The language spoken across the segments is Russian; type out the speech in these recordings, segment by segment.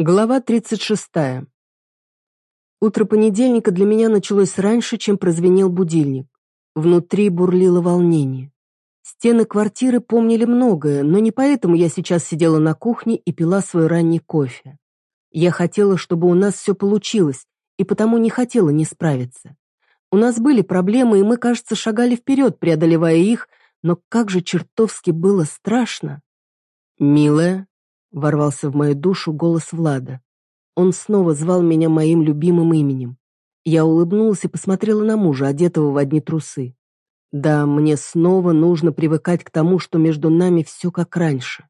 Глава 36. Утро понедельника для меня началось раньше, чем прозвенел будильник. Внутри бурлило волнение. Стены квартиры помнили многое, но не поэтому я сейчас сидела на кухне и пила свой ранний кофе. Я хотела, чтобы у нас все получилось, и потому не хотела не справиться. У нас были проблемы, и мы, кажется, шагали вперед, преодолевая их, но как же чертовски было страшно. «Милая», Ворвался в мою душу голос Влада. Он снова звал меня моим любимым именем. Я улыбнулась и посмотрела на мужа, одетого в одни трусы. Да, мне снова нужно привыкать к тому, что между нами все как раньше.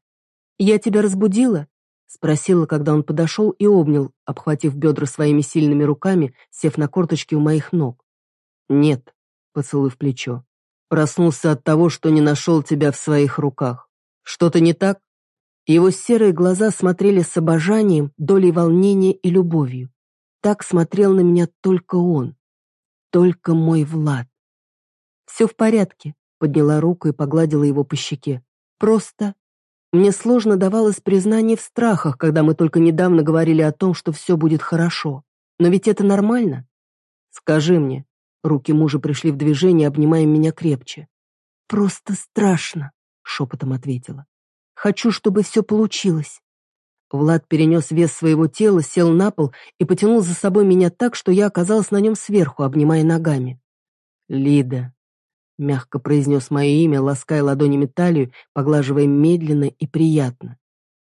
«Я тебя разбудила?» Спросила, когда он подошел и обнял, обхватив бедра своими сильными руками, сев на корточки у моих ног. «Нет», — поцелуй в плечо. «Проснулся от того, что не нашел тебя в своих руках. Что-то не так?» Его серые глаза смотрели с обожанием, долей волнения и любовью. Так смотрел на меня только он. Только мой Влад. «Все в порядке», — подняла руку и погладила его по щеке. «Просто...» Мне сложно давалось признание в страхах, когда мы только недавно говорили о том, что все будет хорошо. Но ведь это нормально. Скажи мне. Руки мужа пришли в движение, обнимая меня крепче. «Просто страшно», — шепотом ответила. Хочу, чтобы все получилось». Влад перенес вес своего тела, сел на пол и потянул за собой меня так, что я оказалась на нем сверху, обнимая ногами. «Лида», — мягко произнес мое имя, лаская ладонями талию, поглаживая медленно и приятно.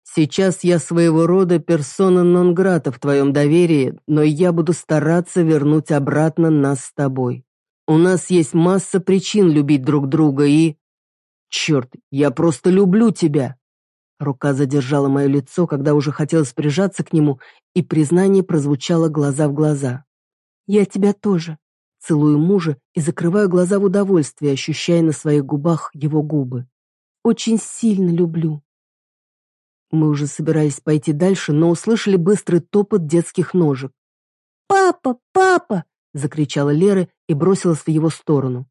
«Сейчас я своего рода персона нон-грата в твоем доверии, но я буду стараться вернуть обратно нас с тобой. У нас есть масса причин любить друг друга и... Черт, я просто люблю тебя!» Рука задержала мое лицо, когда уже хотелось прижаться к нему, и признание прозвучало глаза в глаза. «Я тебя тоже», целую мужа и закрываю глаза в удовольствии, ощущая на своих губах его губы. «Очень сильно люблю». Мы уже собирались пойти дальше, но услышали быстрый топот детских ножек. «Папа! Папа!» — закричала Лера и бросилась в его сторону.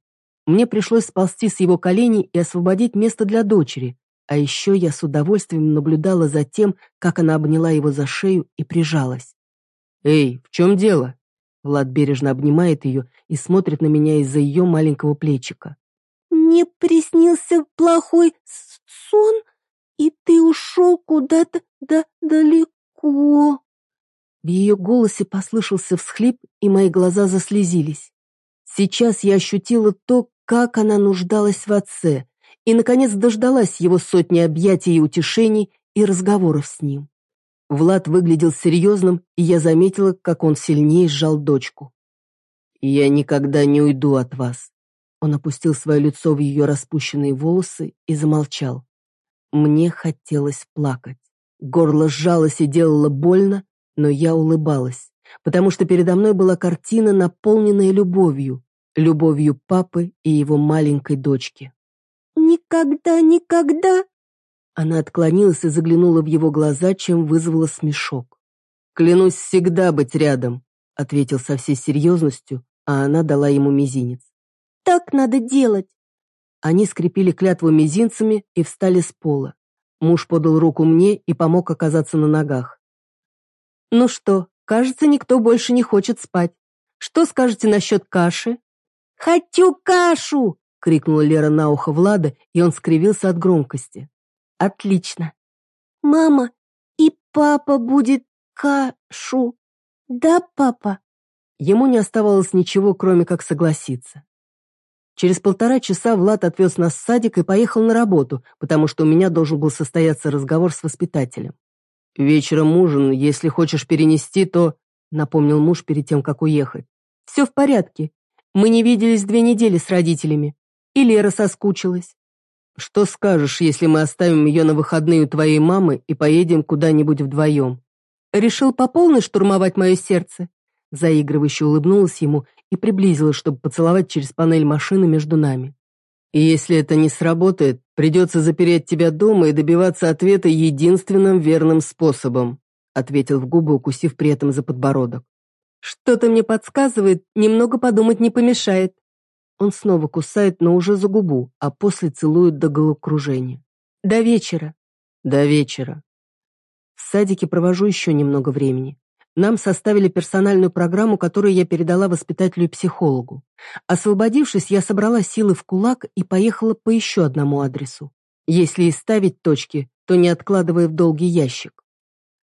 Мне пришлось сползти с его коленей и освободить место для дочери, а еще я с удовольствием наблюдала за тем, как она обняла его за шею и прижалась. «Эй, в чем дело?» Влад бережно обнимает ее и смотрит на меня из-за ее маленького плечика. «Мне приснился плохой сон, и ты ушел куда-то да далеко». В ее голосе послышался всхлип, и мои глаза заслезились. Сейчас я ощутила то, как она нуждалась в отце, и, наконец, дождалась его сотни объятий и утешений и разговоров с ним. Влад выглядел серьезным, и я заметила, как он сильнее сжал дочку. «Я никогда не уйду от вас». Он опустил свое лицо в ее распущенные волосы и замолчал. Мне хотелось плакать. Горло сжалось и делало больно, но я улыбалась, потому что передо мной была картина, наполненная любовью, любовью папы и его маленькой дочки. «Никогда, никогда!» Она отклонилась и заглянула в его глаза, чем вызвала смешок. «Клянусь всегда быть рядом», — ответил со всей серьезностью, а она дала ему мизинец. «Так надо делать!» Они скрепили клятву мизинцами и встали с пола. Муж подал руку мне и помог оказаться на ногах. «Ну что, кажется, никто больше не хочет спать. Что скажете насчет каши?» «Хочу кашу!» — крикнула Лера на ухо Влада, и он скривился от громкости. «Отлично!» «Мама, и папа будет кашу, да, папа?» Ему не оставалось ничего, кроме как согласиться. Через полтора часа Влад отвез нас в садик и поехал на работу, потому что у меня должен был состояться разговор с воспитателем. «Вечером ужин, если хочешь перенести, то...» — напомнил муж перед тем, как уехать. «Все в порядке. Мы не виделись две недели с родителями. И Лера соскучилась. Что скажешь, если мы оставим ее на выходные у твоей мамы и поедем куда-нибудь вдвоем? Решил по полной штурмовать мое сердце? Заигрывающе улыбнулась ему и приблизилась, чтобы поцеловать через панель машины между нами. И если это не сработает, придется запереть тебя дома и добиваться ответа единственным верным способом, ответил в губы, укусив при этом за подбородок. Что-то мне подсказывает, немного подумать не помешает. Он снова кусает, но уже за губу, а после целует до головокружения. До вечера. До вечера. В садике провожу еще немного времени. Нам составили персональную программу, которую я передала воспитателю и психологу. Освободившись, я собрала силы в кулак и поехала по еще одному адресу. Если и ставить точки, то не откладывая в долгий ящик.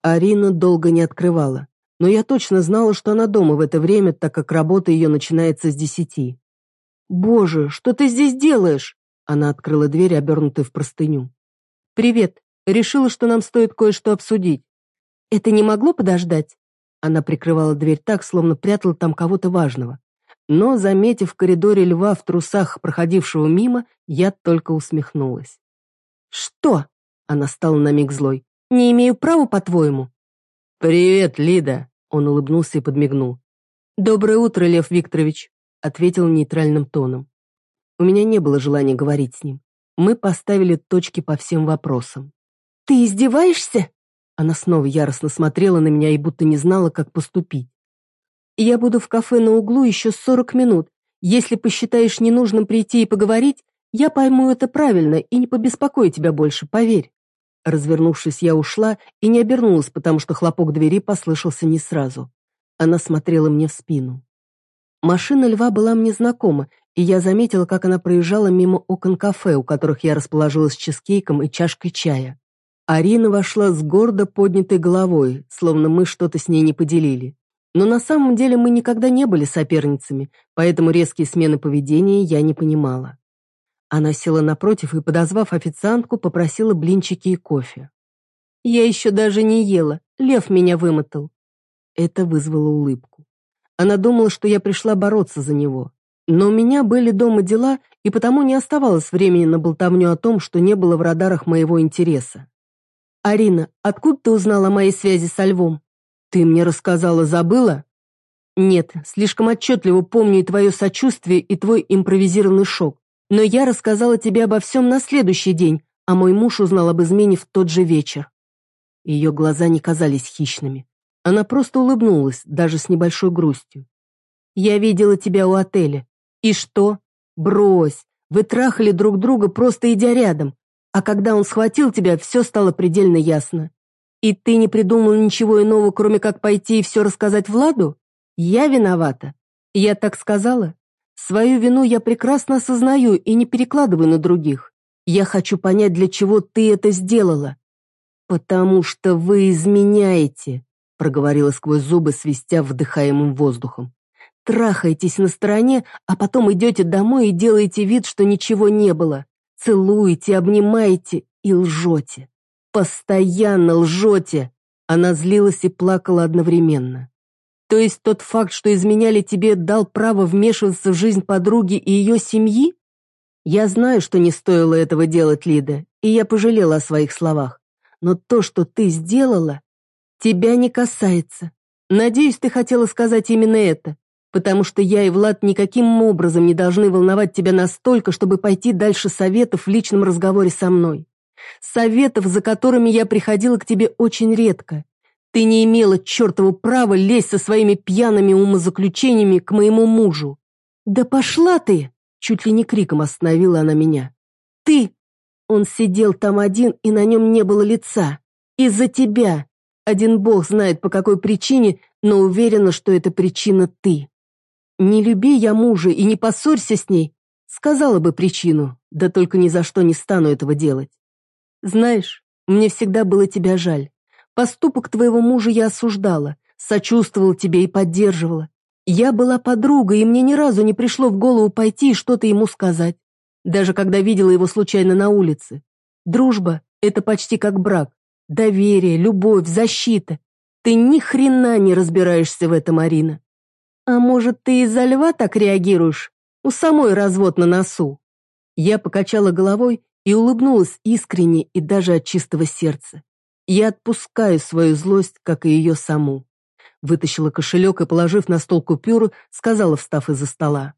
Арина долго не открывала, но я точно знала, что она дома в это время, так как работа ее начинается с десяти. «Боже, что ты здесь делаешь?» Она открыла дверь, обернутую в простыню. «Привет. Решила, что нам стоит кое-что обсудить». «Это не могло подождать?» Она прикрывала дверь так, словно прятала там кого-то важного. Но, заметив в коридоре льва в трусах, проходившего мимо, я только усмехнулась. «Что?» — она стала на миг злой. «Не имею права, по-твоему?» «Привет, Лида!» — он улыбнулся и подмигнул. «Доброе утро, Лев Викторович!» — ответил нейтральным тоном. У меня не было желания говорить с ним. Мы поставили точки по всем вопросам. «Ты издеваешься?» Она снова яростно смотрела на меня и будто не знала, как поступить. «Я буду в кафе на углу еще сорок минут. Если посчитаешь ненужным прийти и поговорить, я пойму это правильно и не побеспокою тебя больше, поверь». Развернувшись, я ушла и не обернулась, потому что хлопок двери послышался не сразу. Она смотрела мне в спину. Машина льва была мне знакома, и я заметила, как она проезжала мимо окон кафе, у которых я расположилась с чизкейком и чашкой чая. Арина вошла с гордо поднятой головой, словно мы что-то с ней не поделили. Но на самом деле мы никогда не были соперницами, поэтому резкие смены поведения я не понимала. Она села напротив и, подозвав официантку, попросила блинчики и кофе. «Я еще даже не ела, лев меня вымотал». Это вызвало улыбку. Она думала, что я пришла бороться за него. Но у меня были дома дела, и потому не оставалось времени на болтовню о том, что не было в радарах моего интереса. «Арина, откуда ты узнала о моей связи со львом? Ты мне рассказала, забыла?» «Нет, слишком отчетливо помню и твое сочувствие, и твой импровизированный шок. Но я рассказала тебе обо всем на следующий день, а мой муж узнал об измене в тот же вечер». Ее глаза не казались хищными. Она просто улыбнулась, даже с небольшой грустью. «Я видела тебя у отеля. И что? Брось, вы трахали друг друга, просто идя рядом. А когда он схватил тебя, все стало предельно ясно. И ты не придумал ничего иного, кроме как пойти и все рассказать Владу? Я виновата. Я так сказала? Свою вину я прекрасно осознаю и не перекладываю на других. Я хочу понять, для чего ты это сделала. Потому что вы изменяете, проговорила сквозь зубы, свистя вдыхаемым воздухом. Трахаетесь на стороне, а потом идете домой и делаете вид, что ничего не было. Целуете, обнимаете и лжете. Постоянно лжете. Она злилась и плакала одновременно. То есть тот факт, что изменяли тебе, дал право вмешиваться в жизнь подруги и ее семьи? Я знаю, что не стоило этого делать, Лида, и я пожалела о своих словах. Но то, что ты сделала, тебя не касается. Надеюсь, ты хотела сказать именно это потому что я и Влад никаким образом не должны волновать тебя настолько, чтобы пойти дальше советов в личном разговоре со мной. Советов, за которыми я приходила к тебе очень редко. Ты не имела чертова права лезть со своими пьяными умозаключениями к моему мужу. Да пошла ты! Чуть ли не криком остановила она меня. Ты! Он сидел там один, и на нем не было лица. Из-за тебя. Один бог знает, по какой причине, но уверена, что эта причина ты. Не люби я мужа и не поссорься с ней, сказала бы причину, да только ни за что не стану этого делать. Знаешь, мне всегда было тебя жаль. Поступок твоего мужа я осуждала, сочувствовала тебе и поддерживала. Я была подругой, и мне ни разу не пришло в голову пойти и что-то ему сказать. Даже когда видела его случайно на улице. Дружба — это почти как брак. Доверие, любовь, защита. Ты ни хрена не разбираешься в этом, Арина. «А может, ты из-за льва так реагируешь? У самой развод на носу». Я покачала головой и улыбнулась искренне и даже от чистого сердца. Я отпускаю свою злость, как и ее саму. Вытащила кошелек и, положив на стол купюру, сказала, встав из-за стола.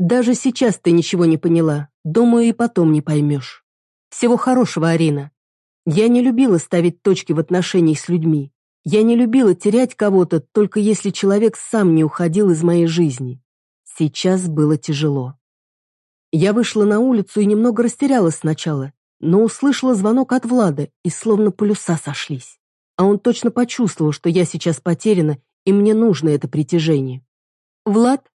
«Даже сейчас ты ничего не поняла. Думаю, и потом не поймешь. Всего хорошего, Арина. Я не любила ставить точки в отношениях с людьми. Я не любила терять кого-то, только если человек сам не уходил из моей жизни. Сейчас было тяжело. Я вышла на улицу и немного растерялась сначала, но услышала звонок от Влада, и словно полюса сошлись. а он точно почувствовал, что я сейчас потеряна, и мне нужно это притяжение. «Влад?»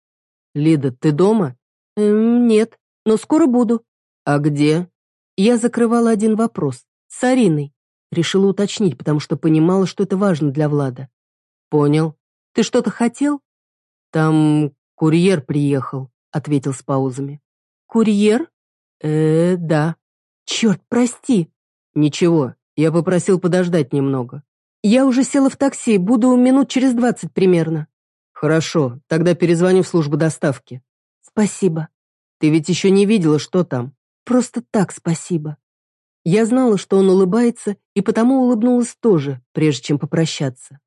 «Лида, ты дома?» «Эм, нет, но скоро буду». «А где?» Я закрывала один вопрос. С Ариной. Решила уточнить, потому что понимала, что это важно для Влада. «Понял. Ты что-то хотел?» «Там курьер приехал», — ответил с паузами. «Курьер?» «Э, да». «Черт, прости». «Ничего, я попросил подождать немного». «Я уже села в такси, буду минут через двадцать примерно». «Хорошо, тогда перезвоню в службу доставки». «Спасибо». «Ты ведь еще не видела, что там?» «Просто так спасибо». Я знала, что он улыбается, и потому улыбнулась тоже, прежде чем попрощаться.